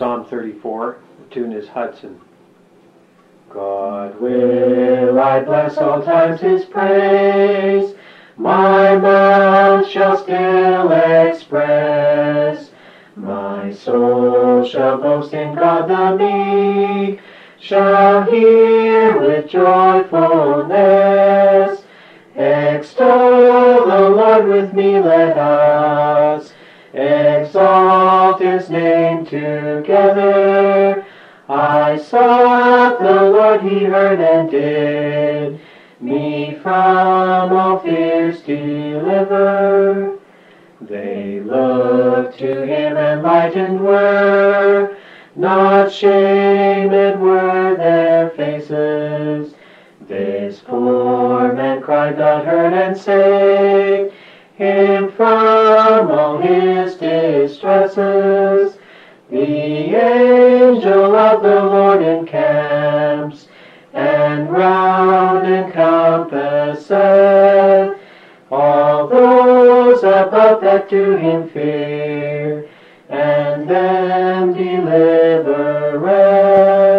Psalm 34, the tune is Hudson. God will I bless all times his praise, my mouth shall still express. My soul shall boast in God the meek, shall hear with joyfulness. Extol the Lord with me, let us his name together. I sought the Lord, he heard and did me from all fears deliver. They looked to him enlightened were, not shamed were their faces. This poor man cried not heard and saved him from all his distresses. The angel of the Lord encamps and round encompasseth all those above that do him fear, and them delivereth.